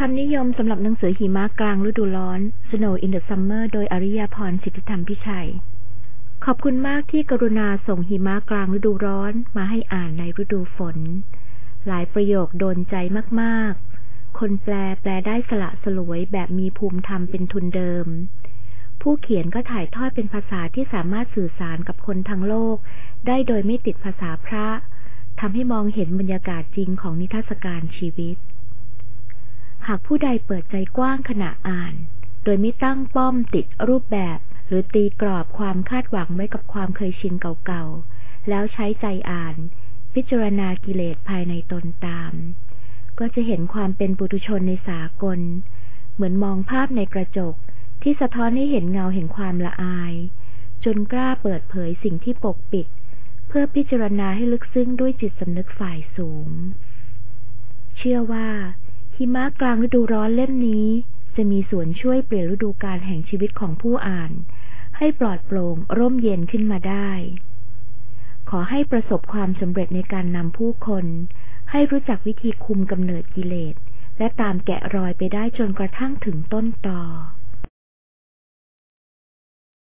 คำนิยมสำหรับหนังสือหิมะกลางฤดูร้อน Snow in the Summer โดยอริยาพรสิทธิธรรมพิชัย ขอบคุณมากที่กรุณาส่งหิมะกลางฤดูร้อนมาให้อ่านในฤดูฝน หลายประโยคโดนใจมากๆ คนแปลแปลได้สละสลวยแบบมีภูมิธรรมเป็นทุนเดิม ผู้เขียนก็ถ่ายทอดเป็นภาษาที่สามารถสื่อสารกับคนทั้งโลก ได้โดยไม่ติดภาษาพระทำให้มองเห็นบรรยากาศจริงของนิทรรศการชีวิต หากผู้ใดเปิดใจกว้างขณะอ่าน โดยไม่ตั้งป้อมติดรูปแบบ หรือตีกรอบความคาดหวังไว้กับความเคยชินเก่าๆ แล้วใช้ใจอ่าน พิจารณากิเลสภายในตนตาม ก็จะเห็นความเป็นปุถุชนในสากล เหมือนมองภาพในกระจก ที่สะท้อนให้เห็นเงาแห่งความละอาย จนกล้าเปิดเผยสิ่งที่ปกปิด เพื่อพิจารณาให้ลึกซึ้งด้วยจิตสำนึกฝ่ายสูง เชื่อว่า หิมะกลางฤดูร้อนเล่มนี้ จะมีส่วนช่วยเปลี่ยนฤดูกาลแห่งชีวิตของผู้อ่าน ให้ปลอดโปร่งร่มเย็นขึ้นมาได้ ขอให้ประสบความสำเร็จในการนำผู้คน ให้รู้จักวิธีคุมกำเนิดกิเลส และตามแกะรอยไปได้จนกระทั่งถึงต้นตอ